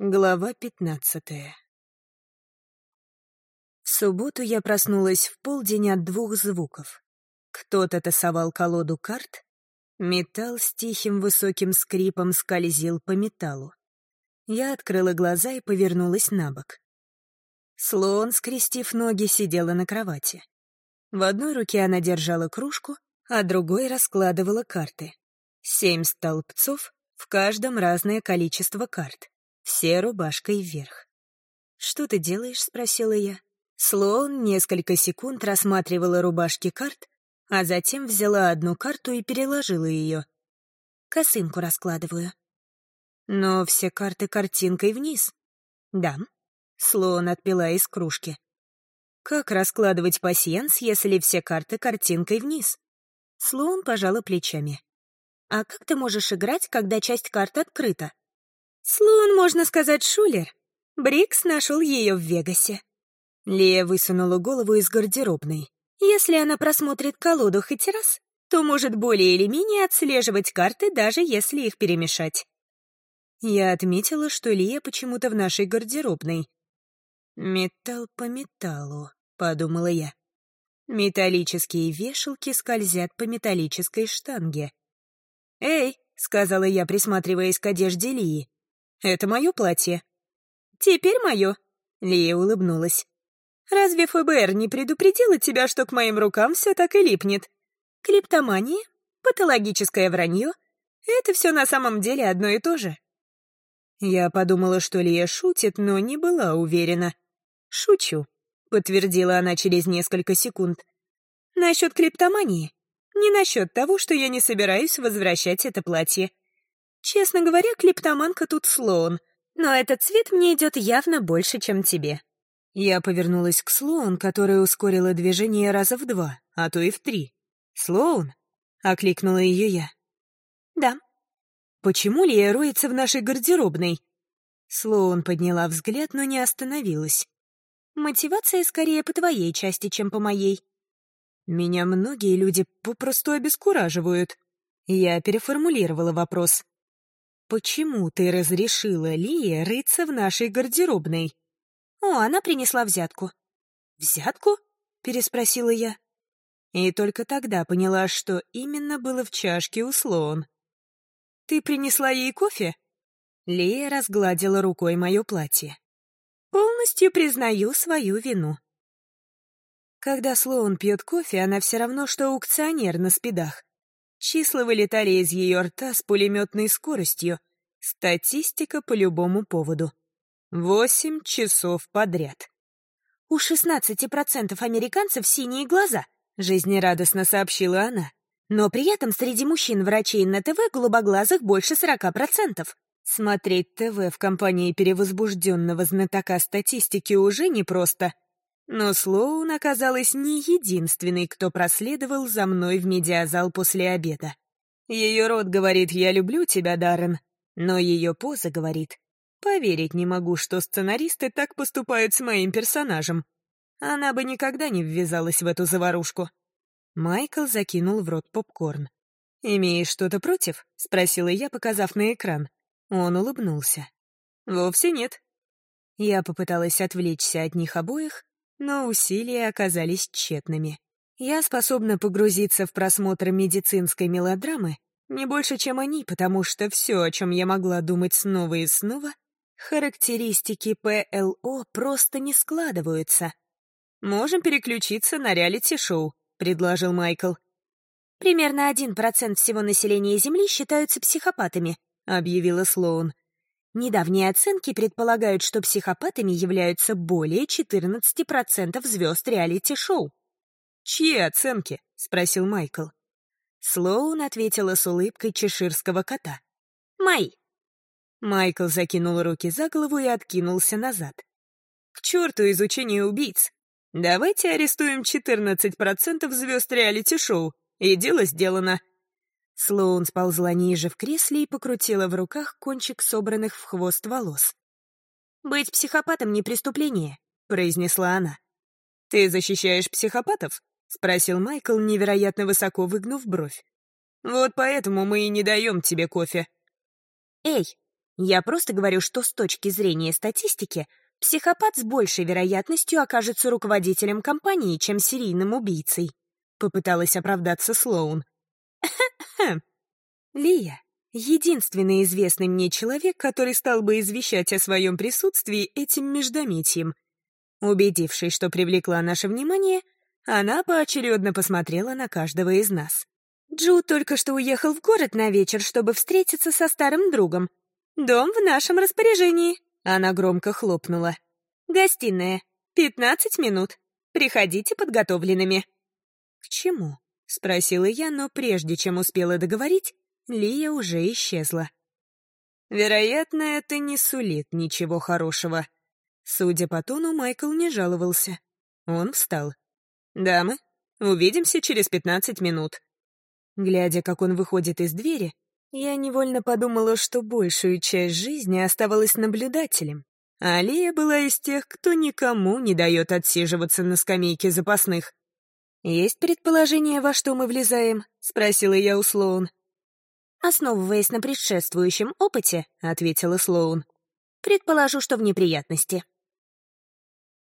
Глава пятнадцатая В субботу я проснулась в полдень от двух звуков. Кто-то тасовал колоду карт, металл с тихим высоким скрипом скользил по металлу. Я открыла глаза и повернулась на бок. Слон, скрестив ноги, сидела на кровати. В одной руке она держала кружку, а другой раскладывала карты. Семь столбцов, в каждом разное количество карт. Все рубашкой вверх. «Что ты делаешь?» — спросила я. Слоун несколько секунд рассматривала рубашки карт, а затем взяла одну карту и переложила ее. Косынку раскладываю. Но все карты картинкой вниз. Да. Слоун отпила из кружки. Как раскладывать пасьянс, если все карты картинкой вниз? Слоун пожала плечами. А как ты можешь играть, когда часть карт открыта? Слоун, можно сказать, шулер. Брикс нашел ее в Вегасе. Лия высунула голову из гардеробной. Если она просмотрит колоду хоть раз, то может более или менее отслеживать карты, даже если их перемешать. Я отметила, что Лия почему-то в нашей гардеробной. «Металл по металлу», — подумала я. Металлические вешалки скользят по металлической штанге. «Эй», — сказала я, присматриваясь к одежде Лии, это мое платье». «Теперь мое», — Лия улыбнулась. «Разве ФБР не предупредила тебя, что к моим рукам все так и липнет? Клиптомания, патологическое вранье — это все на самом деле одно и то же». Я подумала, что Лия шутит, но не была уверена. «Шучу», — подтвердила она через несколько секунд. «Насчет клиптомании. Не насчет того, что я не собираюсь возвращать это платье. Честно говоря, клиптоманка тут Слоун, но этот цвет мне идет явно больше, чем тебе. Я повернулась к Слоун, которая ускорила движение раза в два, а то и в три. «Слоун?» — окликнула ее я. «Да». «Почему Лия роется в нашей гардеробной?» Слоун подняла взгляд, но не остановилась. «Мотивация скорее по твоей части, чем по моей». «Меня многие люди попросту обескураживают». Я переформулировала вопрос. «Почему ты разрешила Лие рыться в нашей гардеробной?» «О, она принесла взятку». «Взятку?» — переспросила я. И только тогда поняла, что именно было в чашке у Слоун. «Ты принесла ей кофе?» Лия разгладила рукой мое платье. «Полностью признаю свою вину». Когда Слоун пьет кофе, она все равно, что аукционер на спидах. Числа вылетали из ее рта с пулеметной скоростью. Статистика по любому поводу. Восемь часов подряд. «У 16% американцев синие глаза», — жизнерадостно сообщила она. «Но при этом среди мужчин-врачей на ТВ голубоглазых больше 40%. Смотреть ТВ в компании перевозбужденного знатока статистики уже непросто. Но Слоун оказалась не единственной, кто проследовал за мной в медиазал после обеда. Ее рот говорит «Я люблю тебя, Даррен», но ее поза говорит «Поверить не могу, что сценаристы так поступают с моим персонажем». Она бы никогда не ввязалась в эту заварушку. Майкл закинул в рот попкорн. «Имеешь что-то против?» — спросила я, показав на экран. Он улыбнулся. «Вовсе нет». Я попыталась отвлечься от них обоих, но усилия оказались тщетными. Я способна погрузиться в просмотр медицинской мелодрамы не больше, чем они, потому что все, о чем я могла думать снова и снова, характеристики ПЛО просто не складываются. «Можем переключиться на реалити-шоу», — предложил Майкл. «Примерно один процент всего населения Земли считаются психопатами», — объявила Слоун. Недавние оценки предполагают, что психопатами являются более 14% звезд реалити-шоу. «Чьи оценки?» — спросил Майкл. Слоун ответила с улыбкой чеширского кота. «Мои». Майкл закинул руки за голову и откинулся назад. «К черту изучение убийц! Давайте арестуем 14% звезд реалити-шоу, и дело сделано. Слоун сползла ниже в кресле и покрутила в руках кончик собранных в хвост волос. «Быть психопатом не преступление», — произнесла она. «Ты защищаешь психопатов?» — спросил Майкл, невероятно высоко выгнув бровь. «Вот поэтому мы и не даем тебе кофе». «Эй!» Я просто говорю, что с точки зрения статистики психопат с большей вероятностью окажется руководителем компании, чем серийным убийцей. Попыталась оправдаться Слоун. Лия — единственный известный мне человек, который стал бы извещать о своем присутствии этим междометием. Убедившись, что привлекла наше внимание, она поочередно посмотрела на каждого из нас. Джу только что уехал в город на вечер, чтобы встретиться со старым другом. Дом в нашем распоряжении. Она громко хлопнула. Гостиная. Пятнадцать минут. Приходите подготовленными. К чему? Спросила я, но прежде чем успела договорить, Лия уже исчезла. Вероятно, это не сулит ничего хорошего. Судя по тону, Майкл не жаловался. Он встал. «Дамы, увидимся через пятнадцать минут». Глядя, как он выходит из двери, я невольно подумала, что большую часть жизни оставалась наблюдателем, а Алия была из тех, кто никому не дает отсиживаться на скамейке запасных. «Есть предположение, во что мы влезаем?» — спросила я у Слоун. «Основываясь на предшествующем опыте», — ответила Слоун, — «предположу, что в неприятности».